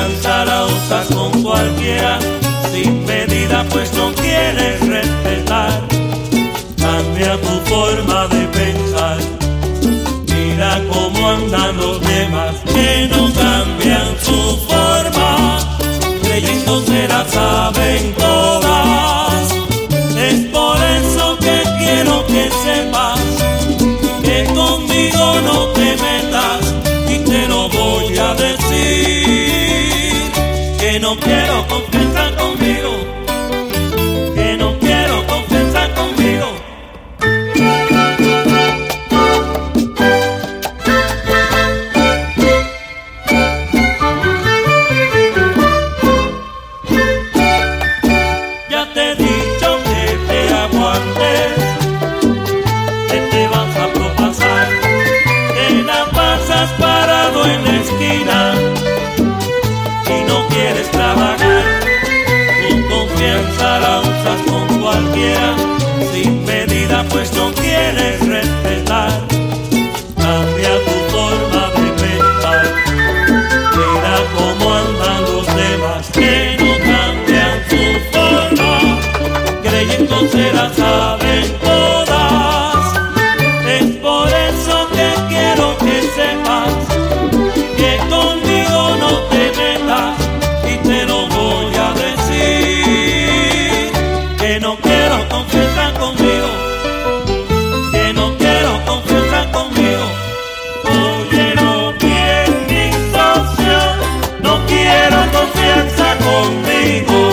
alianza la usas con cualquiera, sin medida pues no quieres respetar. Cambia tu forma de pensar. que no quiero confesar conmigo, que no quiero confesar conmigo. Ya te he dicho que te aguante. Senhor.